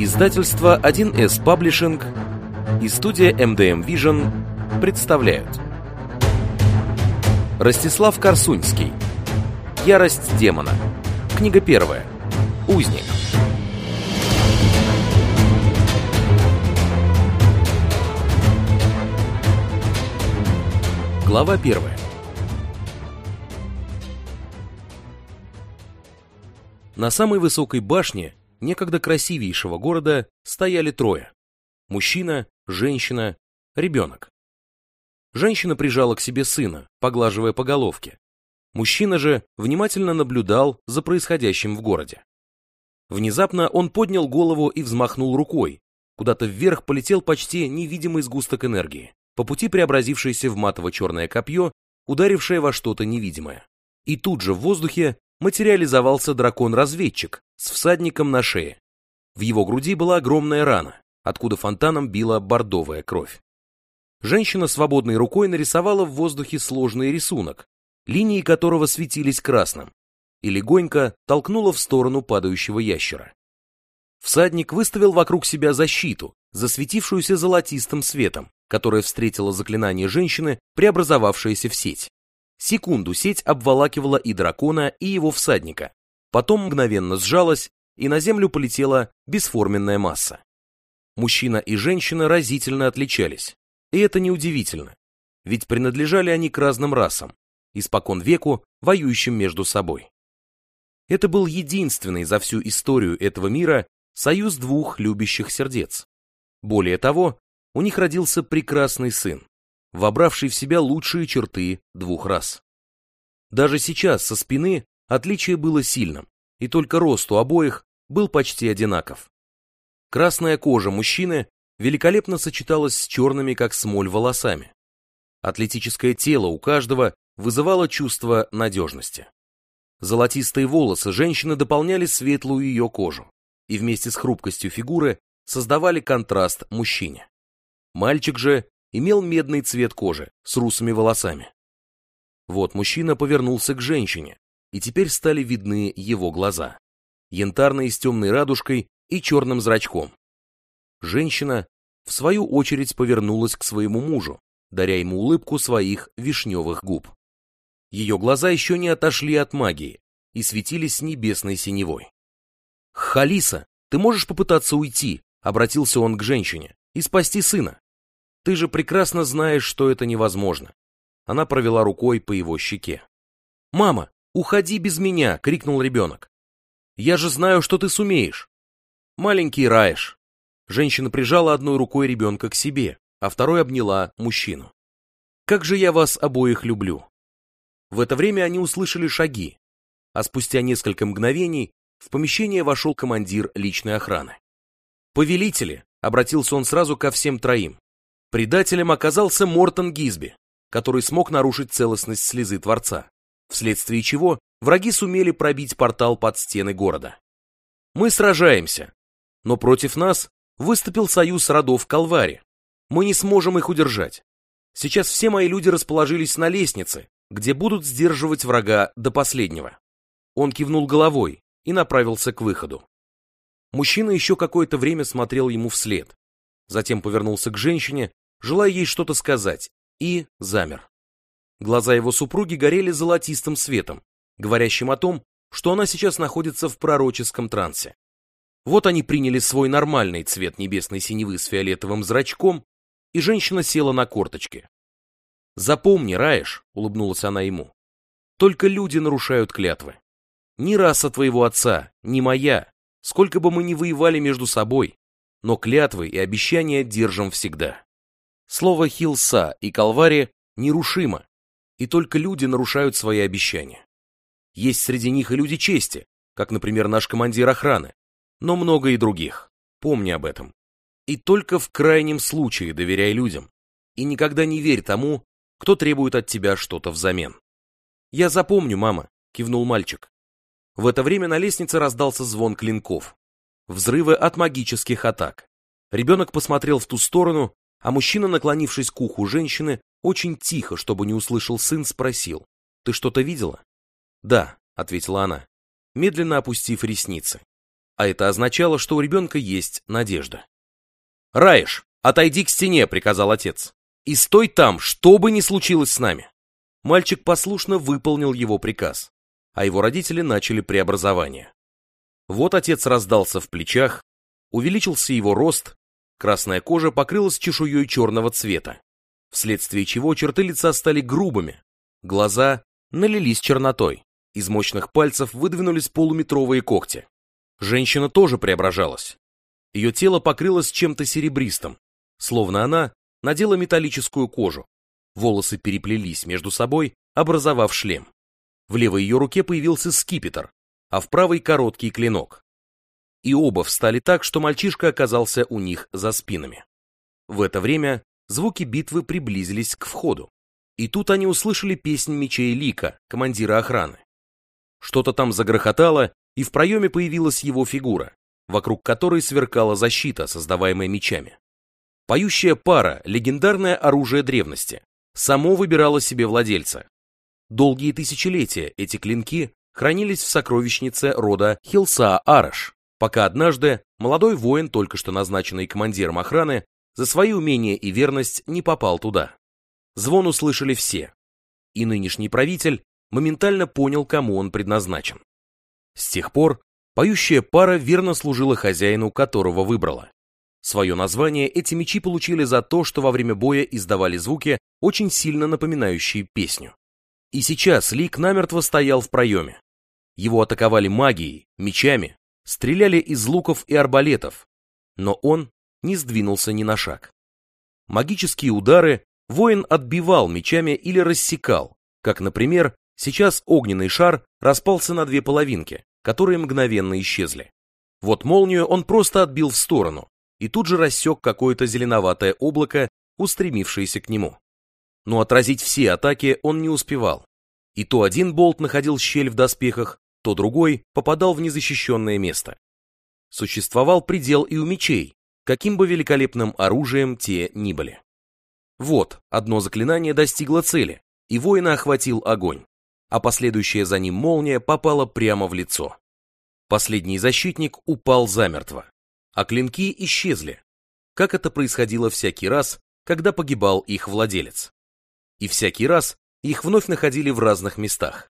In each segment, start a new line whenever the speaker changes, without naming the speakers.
Издательство 1С Паблишинг и студия MDM Vision представляют. Ростислав Корсунский. Ярость демона. Книга первая. Узник. Глава первая. На самой высокой башне некогда красивейшего города стояли трое. Мужчина, женщина, ребенок. Женщина прижала к себе сына, поглаживая по головке. Мужчина же внимательно наблюдал за происходящим в городе. Внезапно он поднял голову и взмахнул рукой. Куда-то вверх полетел почти невидимый сгусток энергии, по пути преобразившийся в матово-черное копье, ударившее во что-то невидимое. И тут же в воздухе материализовался дракон-разведчик с всадником на шее. В его груди была огромная рана, откуда фонтаном била бордовая кровь. Женщина свободной рукой нарисовала в воздухе сложный рисунок, линии которого светились красным, и легонько толкнула в сторону падающего ящера. Всадник выставил вокруг себя защиту, засветившуюся золотистым светом, которая встретила заклинание женщины, преобразовавшееся в сеть. Секунду сеть обволакивала и дракона, и его всадника. Потом мгновенно сжалась, и на землю полетела бесформенная масса. Мужчина и женщина разительно отличались. И это неудивительно, ведь принадлежали они к разным расам, испокон веку воюющим между собой. Это был единственный за всю историю этого мира союз двух любящих сердец. Более того, у них родился прекрасный сын, вобравший в себя лучшие черты двух рас. Даже сейчас со спины отличие было сильным, и только рост у обоих был почти одинаков. Красная кожа мужчины великолепно сочеталась с черными, как смоль, волосами. Атлетическое тело у каждого вызывало чувство надежности. Золотистые волосы женщины дополняли светлую ее кожу и вместе с хрупкостью фигуры создавали контраст мужчине. Мальчик же имел медный цвет кожи с русыми волосами. Вот мужчина повернулся к женщине, и теперь стали видны его глаза, янтарные с темной радужкой и черным зрачком. Женщина, в свою очередь, повернулась к своему мужу, даря ему улыбку своих вишневых губ. Ее глаза еще не отошли от магии и светились небесной синевой. «Халиса, ты можешь попытаться уйти?» — обратился он к женщине, — «и спасти сына. Ты же прекрасно знаешь, что это невозможно. Она провела рукой по его щеке. «Мама, уходи без меня!» — крикнул ребенок. «Я же знаю, что ты сумеешь!» «Маленький Раеш!» Женщина прижала одной рукой ребенка к себе, а второй обняла мужчину. «Как же я вас обоих люблю!» В это время они услышали шаги, а спустя несколько мгновений в помещение вошел командир личной охраны. «Повелители!» — обратился он сразу ко всем троим. Предателем оказался Мортон Гизби, который смог нарушить целостность слезы Творца, вследствие чего враги сумели пробить портал под стены города. Мы сражаемся, но против нас выступил союз родов Калвари. Мы не сможем их удержать. Сейчас все мои люди расположились на лестнице, где будут сдерживать врага до последнего. Он кивнул головой и направился к выходу. Мужчина еще какое-то время смотрел ему вслед, затем повернулся к женщине, желая ей что-то сказать, и замер. Глаза его супруги горели золотистым светом, говорящим о том, что она сейчас находится в пророческом трансе. Вот они приняли свой нормальный цвет небесной синевы с фиолетовым зрачком, и женщина села на корточки. «Запомни, Раеш», — улыбнулась она ему, — «только люди нарушают клятвы. Ни раса твоего отца, ни моя, сколько бы мы ни воевали между собой, но клятвы и обещания держим всегда. Слово «хилса» и «калвари» нерушимо, и только люди нарушают свои обещания. Есть среди них и люди чести, как, например, наш командир охраны, но много и других. Помни об этом. И только в крайнем случае доверяй людям, и никогда не верь тому, кто требует от тебя что-то взамен. «Я запомню, мама», — кивнул мальчик. В это время на лестнице раздался звон клинков, взрывы от магических атак. Ребенок посмотрел в ту сторону, а мужчина, наклонившись к уху женщины, очень тихо, чтобы не услышал сын, спросил. «Ты что-то видела?» «Да», — ответила она, медленно опустив ресницы. а это означало, что у ребенка есть надежда. «Раиш, отойди к стене», — приказал отец. «И стой там, что бы ни случилось с нами». Мальчик послушно выполнил его приказ, а его родители начали преобразование. Вот отец раздался в плечах, увеличился его рост, красная кожа покрылась чешуей черного цвета, вследствие чего черты лица стали грубыми, глаза налились чернотой, из мощных пальцев выдвинулись полуметровые когти. Женщина тоже преображалась. Ее тело покрылось чем-то серебристым, словно она надела металлическую кожу. Волосы переплелись между собой, образовав шлем. В левой ее руке появился скипетр, а в правой короткий клинок. И оба встали так, что мальчишка оказался у них за спинами. В это время звуки битвы приблизились к входу. И тут они услышали песнь мечей Лика, командира охраны. Что-то там загрохотало, и в проеме появилась его фигура, вокруг которой сверкала защита, создаваемая мечами. Поющая пара, легендарное оружие древности, само выбирало себе владельца. Долгие тысячелетия эти клинки хранились в сокровищнице рода Хилса-Араш, пока однажды молодой воин, только что назначенный командиром охраны, за свои умения и верность не попал туда. Звон услышали все, и нынешний правитель моментально понял, кому он предназначен. С тех пор поющая пара верно служила хозяину, которого выбрала. Свое название эти мечи получили за то, что во время боя издавали звуки, очень сильно напоминающие песню. И сейчас Лик намертво стоял в проеме. Его атаковали магией, мечами, стреляли из луков и арбалетов, но он не сдвинулся ни на шаг. Магические удары воин отбивал мечами или рассекал, как, например, сейчас огненный шар распался на две половинки, которые мгновенно исчезли. Вот молнию он просто отбил в сторону и тут же рассек какое-то зеленоватое облако, устремившееся к нему. Но отразить все атаки он не успевал. И то один болт находил щель в доспехах, то другой попадал в незащищенное место. Существовал предел и у мечей, каким бы великолепным оружием те ни были. Вот, одно заклинание достигло цели, и воина охватил огонь а последующая за ним молния попала прямо в лицо. Последний защитник упал замертво, а клинки исчезли, как это происходило всякий раз, когда погибал их владелец. И всякий раз их вновь находили в разных местах.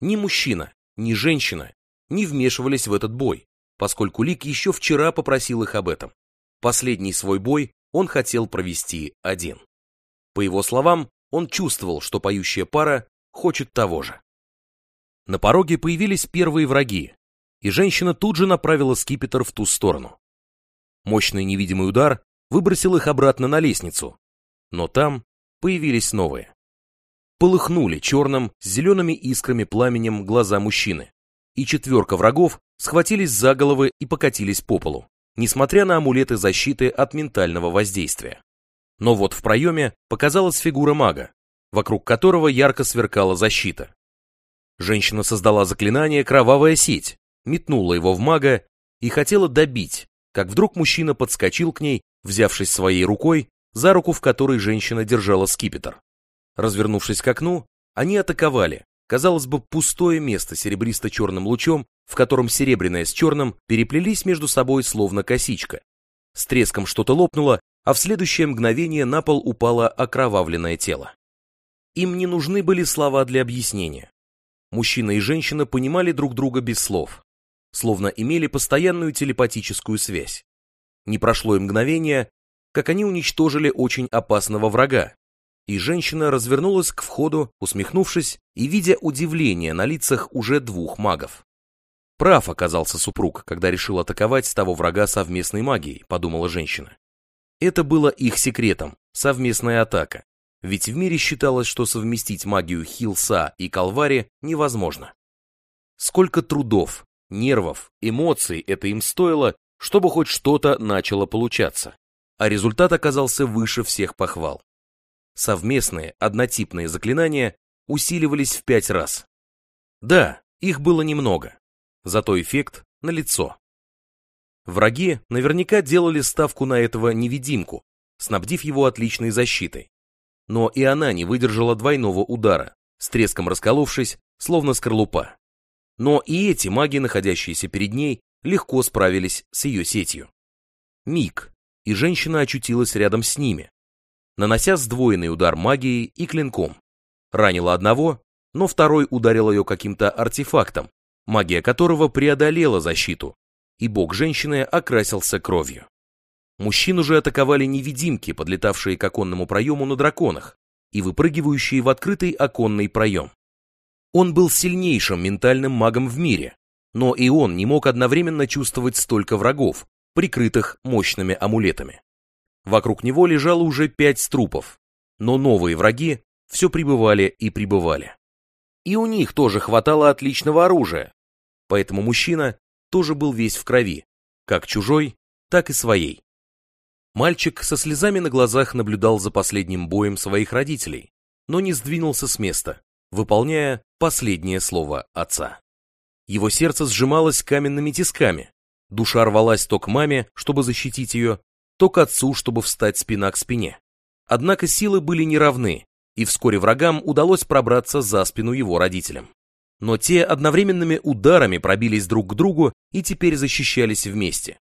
Ни мужчина, ни женщина не вмешивались в этот бой, поскольку Лик еще вчера попросил их об этом. Последний свой бой он хотел провести один. По его словам, он чувствовал, что поющая пара хочет того же. На пороге появились первые враги, и женщина тут же направила скипетр в ту сторону. Мощный невидимый удар выбросил их обратно на лестницу, но там появились новые. Полыхнули черным с зелеными искрами пламенем глаза мужчины, и четверка врагов схватились за головы и покатились по полу, несмотря на амулеты защиты от ментального воздействия. Но вот в проеме показалась фигура мага, вокруг которого ярко сверкала защита. Женщина создала заклинание «Кровавая сеть», метнула его в мага и хотела добить, как вдруг мужчина подскочил к ней, взявшись своей рукой, за руку в которой женщина держала скипетр. Развернувшись к окну, они атаковали, казалось бы, пустое место серебристо-черным лучом, в котором серебряное с черным переплелись между собой словно косичка. С треском что-то лопнуло, а в следующее мгновение на пол упало окровавленное тело. Им не нужны были слова для объяснения. Мужчина и женщина понимали друг друга без слов, словно имели постоянную телепатическую связь. Не прошло и мгновение, как они уничтожили очень опасного врага, и женщина развернулась к входу, усмехнувшись и видя удивление на лицах уже двух магов. Прав оказался супруг, когда решил атаковать того врага совместной магией, подумала женщина. Это было их секретом, совместная атака, ведь в мире считалось, что совместить магию Хилса и Калвари невозможно. Сколько трудов, нервов, эмоций это им стоило, чтобы хоть что-то начало получаться, а результат оказался выше всех похвал. Совместные, однотипные заклинания усиливались в пять раз. Да, их было немного, зато эффект налицо. Враги наверняка делали ставку на этого невидимку, снабдив его отличной защитой но и она не выдержала двойного удара, с треском расколовшись, словно скорлупа. Но и эти маги, находящиеся перед ней, легко справились с ее сетью. Миг, и женщина очутилась рядом с ними, нанося сдвоенный удар магией и клинком. Ранила одного, но второй ударил ее каким-то артефактом, магия которого преодолела защиту, и бок женщины окрасился кровью. Мужчину же атаковали невидимки, подлетавшие к оконному проему на драконах и выпрыгивающие в открытый оконный проем. Он был сильнейшим ментальным магом в мире, но и он не мог одновременно чувствовать столько врагов, прикрытых мощными амулетами. Вокруг него лежало уже пять трупов, но новые враги все прибывали и прибывали. И у них тоже хватало отличного оружия, поэтому мужчина тоже был весь в крови, как чужой, так и своей. Мальчик со слезами на глазах наблюдал за последним боем своих родителей, но не сдвинулся с места, выполняя последнее слово отца. Его сердце сжималось каменными тисками, душа рвалась то к маме, чтобы защитить ее, то к отцу, чтобы встать спина к спине. Однако силы были неравны, и вскоре врагам удалось пробраться за спину его родителям. Но те одновременными ударами пробились друг к другу и теперь защищались вместе.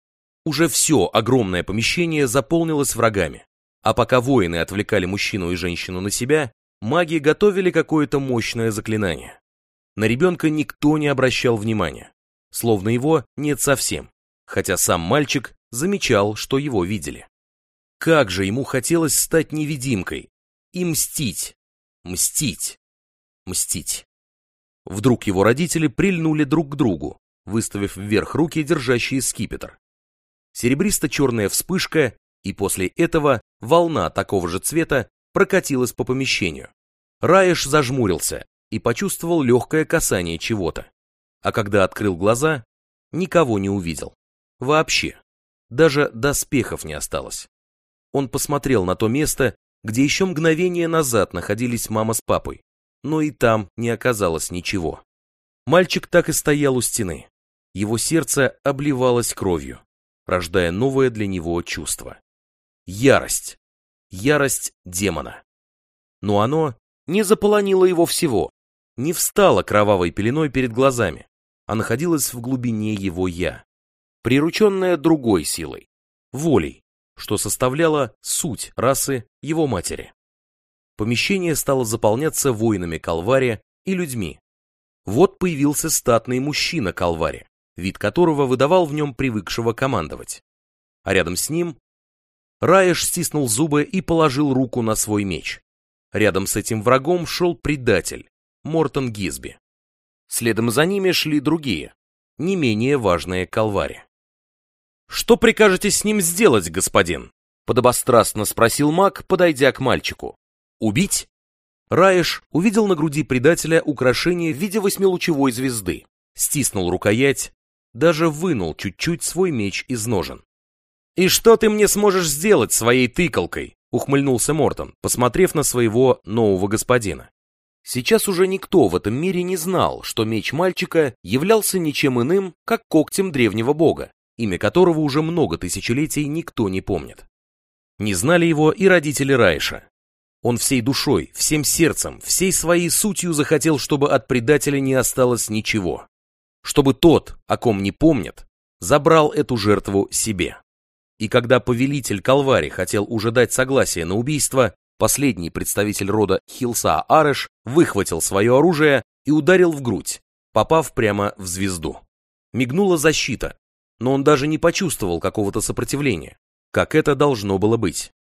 Уже все огромное помещение заполнилось врагами. А пока воины отвлекали мужчину и женщину на себя, маги готовили какое-то мощное заклинание. На ребенка никто не обращал внимания, словно его нет совсем, хотя сам мальчик замечал, что его видели. Как же ему хотелось стать невидимкой и мстить, мстить, мстить. Вдруг его родители прильнули друг к другу, выставив вверх руки, держащие скипетр серебристо-черная вспышка, и после этого волна такого же цвета прокатилась по помещению. Раеш зажмурился и почувствовал легкое касание чего-то. А когда открыл глаза, никого не увидел. Вообще. Даже доспехов не осталось. Он посмотрел на то место, где еще мгновение назад находились мама с папой, но и там не оказалось ничего. Мальчик так и стоял у стены. Его сердце обливалось кровью рождая новое для него чувство. Ярость. Ярость демона. Но оно не заполонило его всего, не встало кровавой пеленой перед глазами, а находилось в глубине его «я», прирученное другой силой, волей, что составляло суть расы его матери. Помещение стало заполняться воинами Калвари и людьми. Вот появился статный мужчина Калвари, вид которого выдавал в нем привыкшего командовать. А рядом с ним Раеш стиснул зубы и положил руку на свой меч. Рядом с этим врагом шел предатель, Мортон Гизби. Следом за ними шли другие, не менее важные колвари. «Что прикажете с ним сделать, господин?» подобострастно спросил маг, подойдя к мальчику. «Убить?» Раеш увидел на груди предателя украшение в виде восьмилучевой звезды, стиснул рукоять, даже вынул чуть-чуть свой меч из ножен. «И что ты мне сможешь сделать своей тыкалкой?» — ухмыльнулся Мортон, посмотрев на своего нового господина. Сейчас уже никто в этом мире не знал, что меч мальчика являлся ничем иным, как когтем древнего бога, имя которого уже много тысячелетий никто не помнит. Не знали его и родители Райша. Он всей душой, всем сердцем, всей своей сутью захотел, чтобы от предателя не осталось ничего чтобы тот, о ком не помнят, забрал эту жертву себе. И когда повелитель Калвари хотел уже дать согласие на убийство, последний представитель рода Хилса Ареш выхватил свое оружие и ударил в грудь, попав прямо в звезду. Мигнула защита, но он даже не почувствовал какого-то сопротивления, как это должно было быть.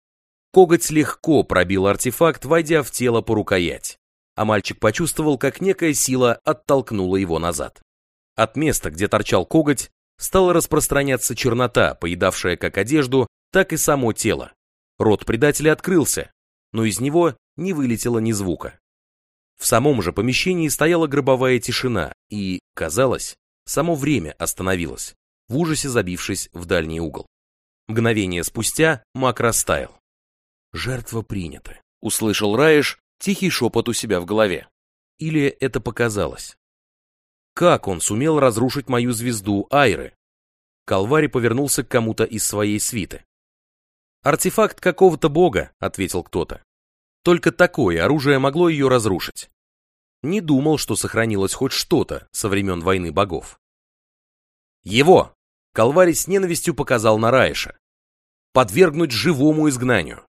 Коготь легко пробил артефакт, войдя в тело по рукоять, а мальчик почувствовал, как некая сила оттолкнула его назад. От места, где торчал коготь, стала распространяться чернота, поедавшая как одежду, так и само тело. Рот предателя открылся, но из него не вылетело ни звука. В самом же помещении стояла гробовая тишина, и, казалось, само время остановилось, в ужасе забившись в дальний угол. Мгновение спустя маг растаял. «Жертва принята», — услышал Раиш тихий шепот у себя в голове. Или это показалось? Как он сумел разрушить мою звезду Айры? Калвари повернулся к кому-то из своей свиты. «Артефакт какого-то бога», — ответил кто-то. Только такое оружие могло ее разрушить. Не думал, что сохранилось хоть что-то со времен войны богов. «Его!» Калварий с ненавистью показал на Раиша. Подвергнуть живому изгнанию.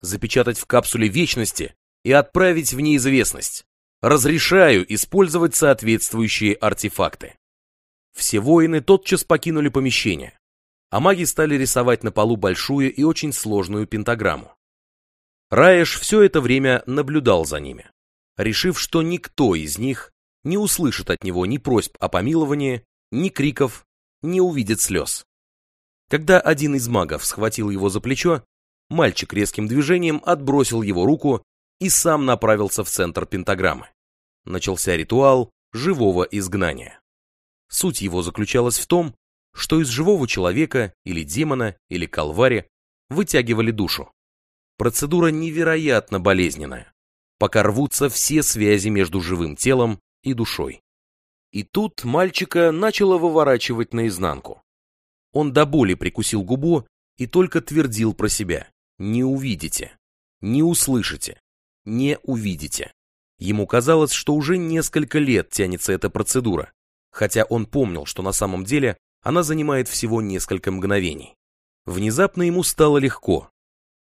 Запечатать в капсуле вечности и отправить в неизвестность. Разрешаю использовать соответствующие артефакты. Все воины тотчас покинули помещение, а маги стали рисовать на полу большую и очень сложную пентаграмму. Раеш все это время наблюдал за ними, решив, что никто из них не услышит от него ни просьб о помиловании, ни криков, не увидит слез. Когда один из магов схватил его за плечо, мальчик резким движением отбросил его руку и сам направился в центр пентаграммы. Начался ритуал живого изгнания. Суть его заключалась в том, что из живого человека или демона или калвари вытягивали душу. Процедура невероятно болезненная, пока рвутся все связи между живым телом и душой. И тут мальчика начало выворачивать наизнанку. Он до боли прикусил губу и только твердил про себя «Не увидите, не услышите, не увидите». Ему казалось, что уже несколько лет тянется эта процедура, хотя он помнил, что на самом деле она занимает всего несколько мгновений. Внезапно ему стало легко,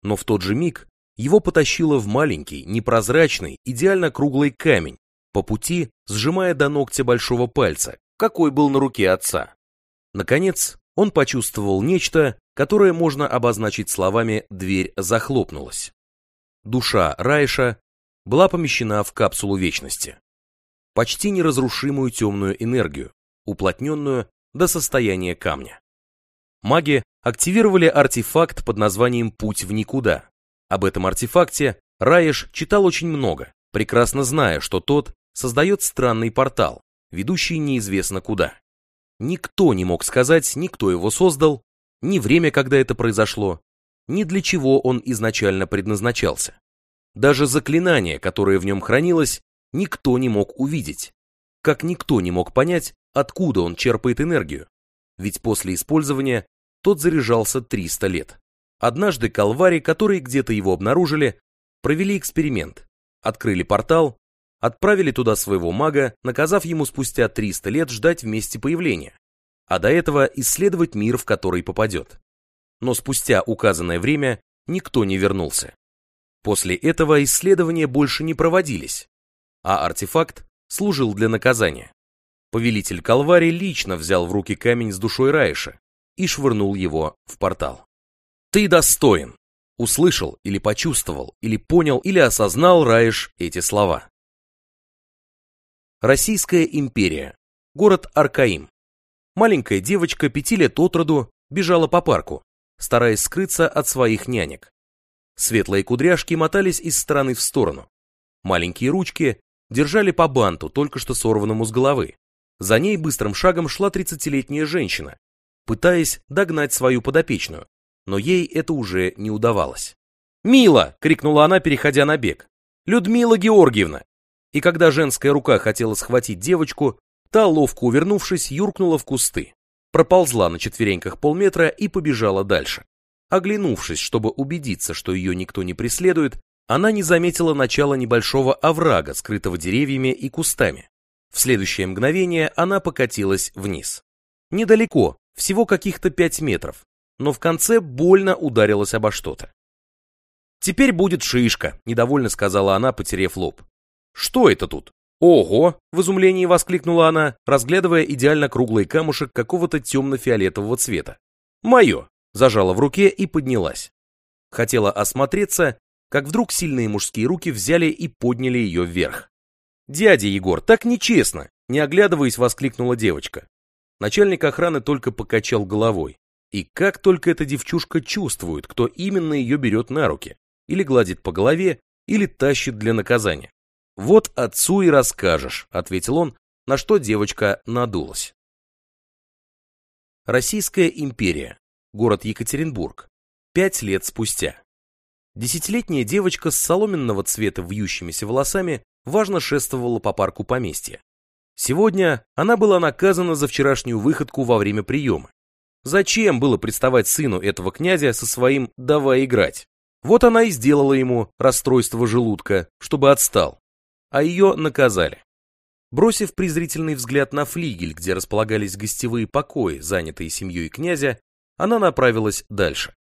но в тот же миг его потащило в маленький, непрозрачный, идеально круглый камень, по пути сжимая до ногтя большого пальца, какой был на руке отца. Наконец, он почувствовал нечто, которое можно обозначить словами «дверь захлопнулась». Душа Райша была помещена в капсулу вечности. Почти неразрушимую темную энергию, уплотненную до состояния камня. Маги активировали артефакт под названием «Путь в никуда». Об этом артефакте Раеш читал очень много, прекрасно зная, что тот создает странный портал, ведущий неизвестно куда. Никто не мог сказать, ни кто его создал, ни время, когда это произошло, ни для чего он изначально предназначался. Даже заклинание, которое в нем хранилось, никто не мог увидеть. Как никто не мог понять, откуда он черпает энергию. Ведь после использования тот заряжался 300 лет. Однажды Калвари, которые где-то его обнаружили, провели эксперимент, открыли портал, отправили туда своего мага, наказав ему спустя 300 лет ждать вместе появления, а до этого исследовать мир, в который попадет. Но спустя указанное время никто не вернулся. После этого исследования больше не проводились, а артефакт служил для наказания. Повелитель Калвари лично взял в руки камень с душой Раиша и швырнул его в портал. «Ты достоин!» Услышал или почувствовал, или понял, или осознал Раиш эти слова. Российская империя. Город Аркаим. Маленькая девочка пяти лет от роду бежала по парку, стараясь скрыться от своих нянек. Светлые кудряшки мотались из стороны в сторону. Маленькие ручки держали по банту, только что сорванному с головы. За ней быстрым шагом шла 30-летняя женщина, пытаясь догнать свою подопечную, но ей это уже не удавалось. «Мила!» — крикнула она, переходя на бег. «Людмила Георгиевна!» И когда женская рука хотела схватить девочку, та, ловко увернувшись, юркнула в кусты, проползла на четвереньках полметра и побежала дальше. Оглянувшись, чтобы убедиться, что ее никто не преследует, она не заметила начала небольшого оврага, скрытого деревьями и кустами. В следующее мгновение она покатилась вниз. Недалеко, всего каких-то пять метров, но в конце больно ударилась обо что-то. «Теперь будет шишка», — недовольно сказала она, потерев лоб. «Что это тут?» «Ого!» — в изумлении воскликнула она, разглядывая идеально круглый камушек какого-то темно-фиолетового цвета. «Мое!» — зажала в руке и поднялась. Хотела осмотреться, как вдруг сильные мужские руки взяли и подняли ее вверх. «Дядя Егор, так нечестно!» — не оглядываясь, воскликнула девочка. Начальник охраны только покачал головой. И как только эта девчушка чувствует, кто именно ее берет на руки, или гладит по голове, или тащит для наказания. «Вот отцу и расскажешь», — ответил он, на что девочка надулась. Российская империя. Город Екатеринбург. Пять лет спустя. Десятилетняя девочка с соломенного цвета вьющимися волосами важно шествовала по парку поместья. Сегодня она была наказана за вчерашнюю выходку во время приема. Зачем было приставать сыну этого князя со своим «давай играть»? Вот она и сделала ему расстройство желудка, чтобы отстал. А ее наказали. Бросив презрительный взгляд на флигель, где располагались гостевые покои, занятые семьей князя, она направилась дальше.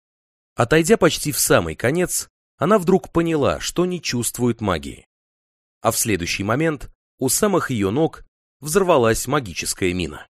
Отойдя почти в самый конец, она вдруг поняла, что не чувствует магии. А в следующий момент у самых ее ног взорвалась магическая мина.